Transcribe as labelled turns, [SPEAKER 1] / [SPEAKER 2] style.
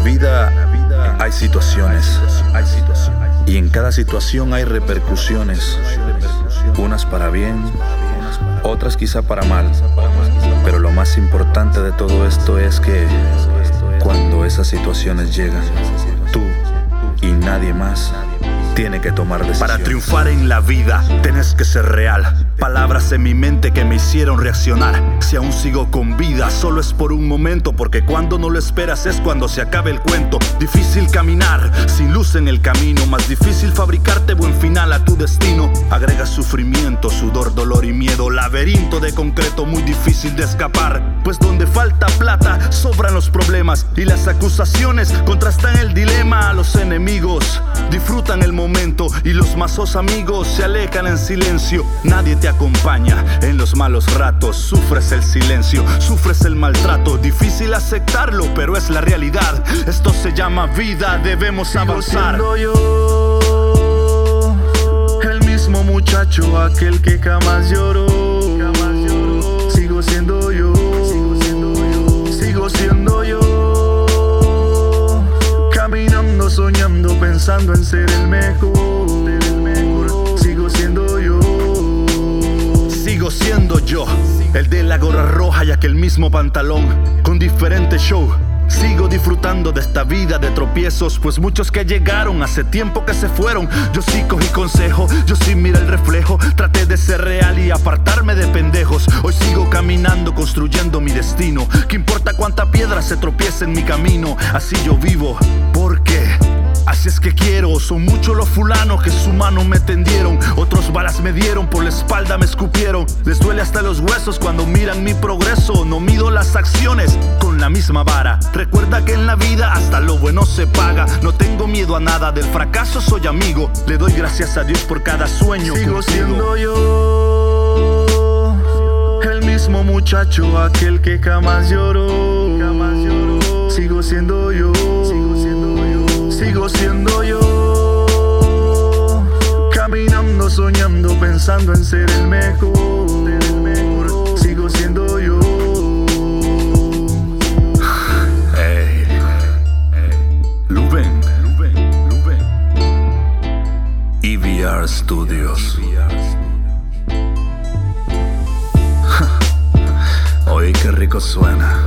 [SPEAKER 1] vida hay situaciones. Y en cada situación hay repercusiones. Unas para bien, otras quizá para mal. Pero lo más importante de todo esto es que cuando esas situaciones llegan, tú y nadie más tiene que tomar decisiones.
[SPEAKER 2] Para triunfar en la vida, tenés que ser real. Palabras en mi mente que me hicieron reaccionar. Si aún sigo con vida, solo es por un momento, porque cuando no lo esperas es cuando se acabe el cuento. Difícil caminar, sin luz en el camino, más difícil fabricarte buen final a tu destino. Agrega sufrimiento, sudor, dolor y miedo, laberinto de concreto muy difícil de escapar. Pues donde falta plata, sobran los problemas y las acusaciones contrastan el dilema. Los enemigos disfrutan el momento y los mazos amigos se alejan en silencio. Nadie te acompaña en los malos ratos. Sufres el silencio, sufres el maltrato. Difícil aceptarlo, pero es la realidad. Esto se llama vida, debemos avanzar.
[SPEAKER 3] Yo, el mismo muchacho, aquel que jamás lloró. En ser el mejor. Sigo siendo yo.
[SPEAKER 2] Sigo siendo yo, el de la gorra roja y aquel mismo pantalón, con diferente show. Sigo disfrutando de esta vida de tropiezos, pues muchos que llegaron hace tiempo que se fueron. Yo sí cogí consejo, yo sí mira el reflejo. Traté de ser real y apartarme de pendejos. Hoy sigo caminando, construyendo mi destino. ¿Qué importa cuánta piedra se tropieza en mi camino? Así yo vivo, son muchos los fulanos que su mano me tendieron. Otros balas me dieron, por la espalda me escupieron. Les duele hasta los huesos cuando miran mi progreso. No mido las acciones con la misma vara. Recuerda que en la vida hasta lo bueno se paga. No tengo miedo a nada, del fracaso soy amigo. Le doy gracias a Dios por cada sueño.
[SPEAKER 3] Sigo
[SPEAKER 2] cumplido.
[SPEAKER 3] siendo yo, el mismo muchacho, aquel que jamás lloró. Sigo siendo yo, sigo siendo yo. Pensando en ser el mejor. Sigo siendo yo.
[SPEAKER 2] Ey, Luben, Luben, Luben. EVR Studios. Oye, qué rico suena.